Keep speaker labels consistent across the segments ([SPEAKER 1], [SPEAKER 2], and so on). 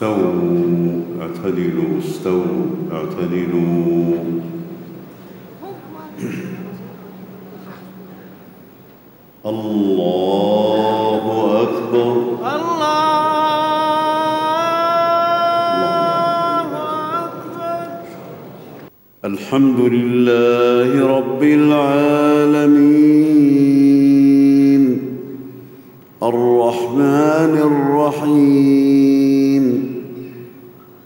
[SPEAKER 1] استووا اعتدلوا استووا اعتدلوا. الله أكبر.
[SPEAKER 2] الله أكبر.
[SPEAKER 1] الحمد لله رب العالمين. الرحمن الرحيم.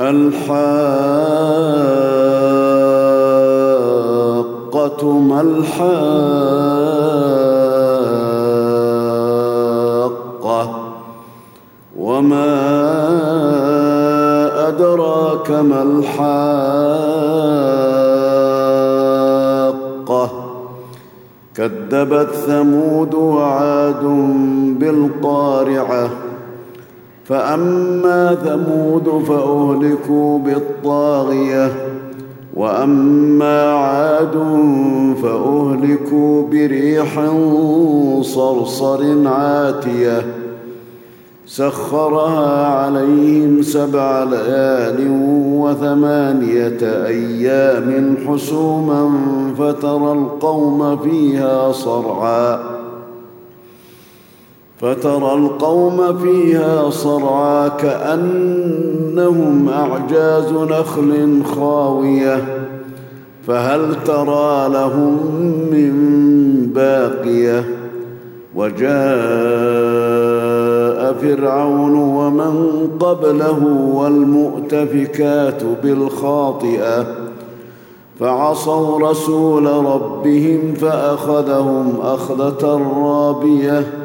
[SPEAKER 1] الحاقة ما الحاقة وما أدراك ما الحاقة كذبت ثمود وعاد بالقارعة فأما ثمود فأهلكوا بالطاغية وأما عاد فأهلكوا بريح صرصر عاتية. سخرها عليهم سبع ليال وثمانية أيام حسوما فترى القوم فيها صرعا. فترى القوم فيها صرعى كأنهم أعجاز نخل خاوية فهل ترى لهم من باقية؟ وجاء فرعون ومن قبله والمؤتفكات بالخاطئة فعصوا رسول ربهم فأخذهم أخذة رابية.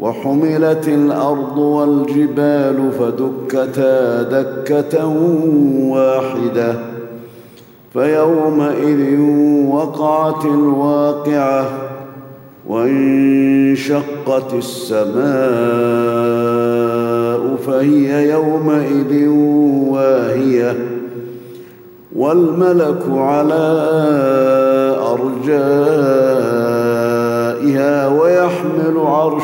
[SPEAKER 1] وحملت الأرض والجبال فدكتا دكة واحدة. فيومئذ وقعت الواقعة وانشقت السماء فهي يومئذ واهية. والملك على ارجائها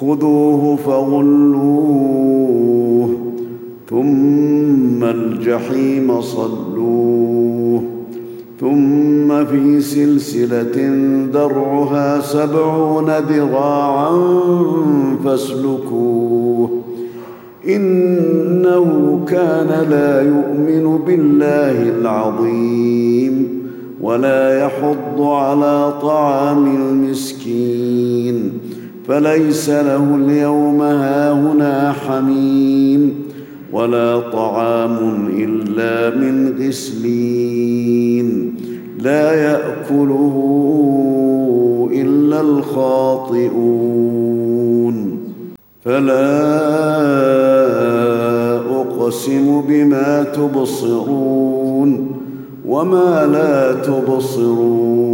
[SPEAKER 1] خذوه فغلوه ثم الجحيم صلوه ثم في سلسلة درعها سبعون ذراعا فاسلكوه إنه كان لا يؤمن بالله العظيم ولا يحض على طعام المسكين فليس له اليوم هاهنا حميم ولا طعام إلا من غسلين لا يأكله إلا الخاطئون فلا أقسم بما تبصرون وما لا تبصرون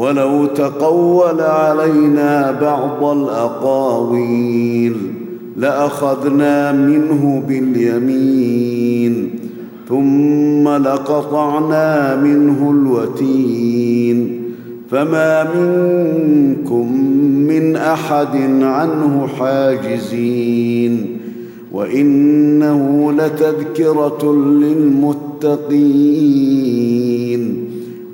[SPEAKER 1] ولو تقول علينا بعض الأقاويل لأخذنا منه باليمين ثم لقطعنا منه الوتين. فما منكم من أحد عنه حاجزين. وإنه لتذكرة للمتقين.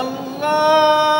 [SPEAKER 2] الله